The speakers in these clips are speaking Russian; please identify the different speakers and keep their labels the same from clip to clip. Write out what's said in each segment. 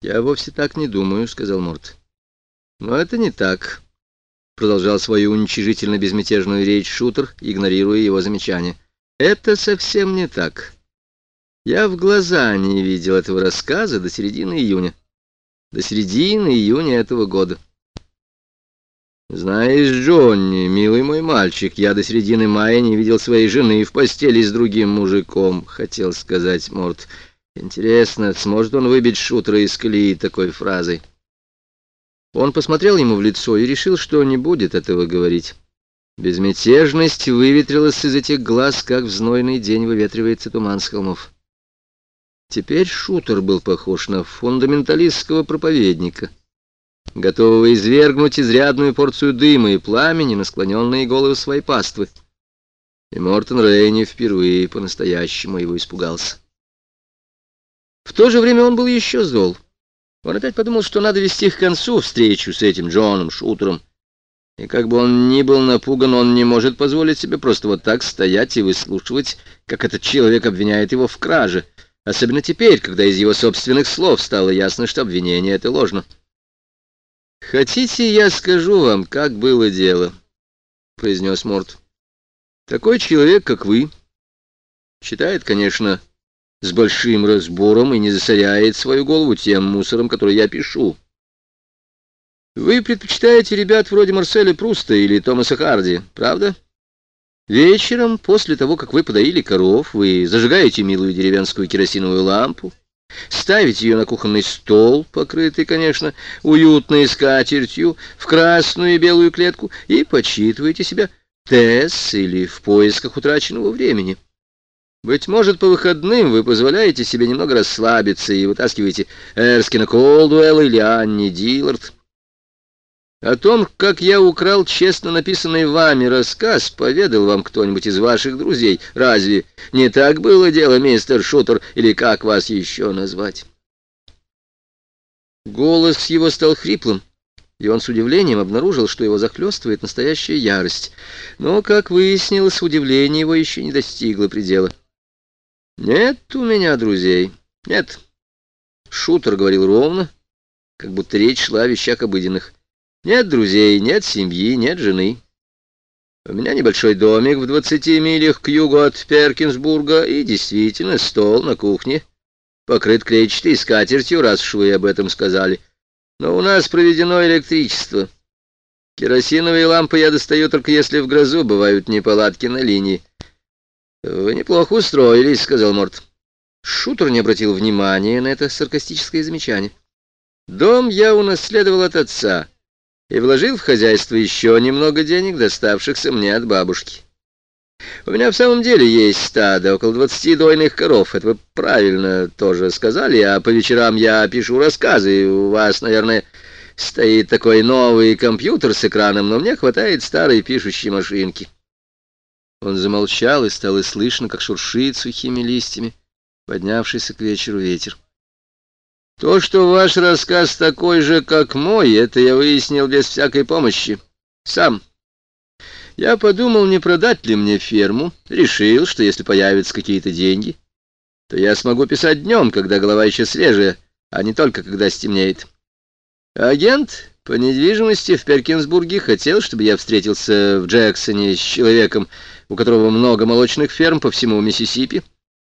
Speaker 1: «Я вовсе так не думаю», — сказал Морт. «Но это не так», — продолжал свою уничижительно безмятежную речь Шутер, игнорируя его замечание. «Это совсем не так. Я в глаза не видел этого рассказа до середины июня. До середины июня этого года». «Знаешь, Джонни, милый мой мальчик, я до середины мая не видел своей жены в постели с другим мужиком», — хотел сказать Морт. Интересно, сможет он выбить шутера из колеи такой фразой? Он посмотрел ему в лицо и решил, что не будет этого говорить. Безмятежность выветрилась из этих глаз, как в знойный день выветривается туман с холмов. Теперь шутер был похож на фундаменталистского проповедника, готового извергнуть изрядную порцию дыма и пламени на склоненные головы своей паствы. И Мортон Рейни впервые по-настоящему его испугался. В то же время он был еще зол. Он опять подумал, что надо вести к концу встречу с этим Джоном Шутером. И как бы он ни был напуган, он не может позволить себе просто вот так стоять и выслушивать, как этот человек обвиняет его в краже. Особенно теперь, когда из его собственных слов стало ясно, что обвинение это ложно. «Хотите, я скажу вам, как было дело?» — произнес Морт. «Такой человек, как вы, считает, конечно, с большим разбором и не засоряет свою голову тем мусором, который я пишу. Вы предпочитаете ребят вроде Марселя Пруста или Томаса Харди, правда? Вечером, после того, как вы подоили коров, вы зажигаете милую деревенскую керосиновую лампу, ставите ее на кухонный стол, покрытый, конечно, уютной скатертью, в красную и белую клетку, и почитываете себя Тесс или в поисках утраченного времени. Быть может, по выходным вы позволяете себе немного расслабиться и вытаскиваете Эрскина Колдуэлла или Анни Диллард. О том, как я украл честно написанный вами рассказ, поведал вам кто-нибудь из ваших друзей. Разве не так было дело, мистер Шутер, или как вас еще назвать? Голос его стал хриплым, и он с удивлением обнаружил, что его захлестывает настоящая ярость. Но, как выяснилось, удивление его еще не достигло предела. «Нет у меня друзей. Нет». Шутер говорил ровно, как будто речь шла о вещах обыденных. «Нет друзей, нет семьи, нет жены. У меня небольшой домик в двадцати милях к югу от Перкинсбурга и действительно стол на кухне, покрыт клетчатой скатертью, раз уж вы об этом сказали. Но у нас проведено электричество. Керосиновые лампы я достаю только если в грозу бывают неполадки на линии. «Вы неплохо устроились», — сказал Морт. Шутер не обратил внимания на это саркастическое замечание. «Дом я унаследовал от отца и вложил в хозяйство еще немного денег, доставшихся мне от бабушки. У меня в самом деле есть стадо, около двадцати дойных коров, это вы правильно тоже сказали, а по вечерам я пишу рассказы, у вас, наверное, стоит такой новый компьютер с экраном, но мне хватает старой пишущей машинки». Он замолчал, и стало слышно, как шуршит сухими листьями, поднявшийся к вечеру ветер. То, что ваш рассказ такой же, как мой, это я выяснил без всякой помощи. Сам. Я подумал, не продать ли мне ферму. Решил, что если появятся какие-то деньги, то я смогу писать днем, когда голова еще свежая, а не только когда стемнеет. Агент по недвижимости в Перкинсбурге хотел, чтобы я встретился в Джексоне с человеком, у которого много молочных ферм по всему Миссисипи.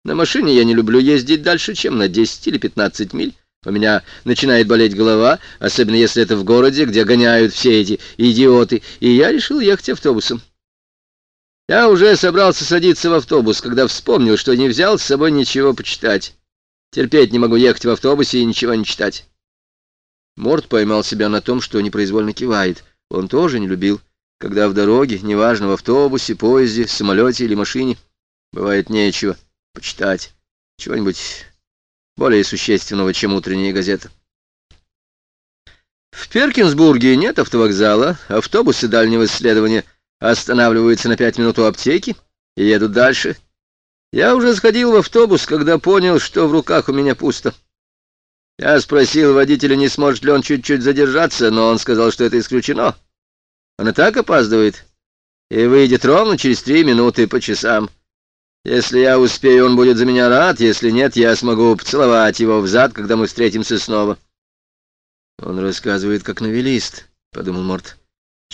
Speaker 1: На машине я не люблю ездить дальше, чем на 10 или 15 миль. У меня начинает болеть голова, особенно если это в городе, где гоняют все эти идиоты, и я решил ехать автобусом. Я уже собрался садиться в автобус, когда вспомнил, что не взял с собой ничего почитать. Терпеть не могу ехать в автобусе и ничего не читать. Морд поймал себя на том, что непроизвольно кивает. Он тоже не любил когда в дороге, неважно, в автобусе, поезде, самолете или машине, бывает нечего почитать чего-нибудь более существенного, чем утренняя газета. В Перкинсбурге нет автовокзала, автобусы дальнего исследования останавливаются на пять минут у аптеки и едут дальше. Я уже сходил в автобус, когда понял, что в руках у меня пусто. Я спросил водителя, не сможет ли он чуть-чуть задержаться, но он сказал, что это исключено. Он и так опаздывает. И выйдет ровно через три минуты по часам. Если я успею, он будет за меня рад. Если нет, я смогу поцеловать его в зад, когда мы встретимся снова. «Он рассказывает как новелист», — подумал Морт.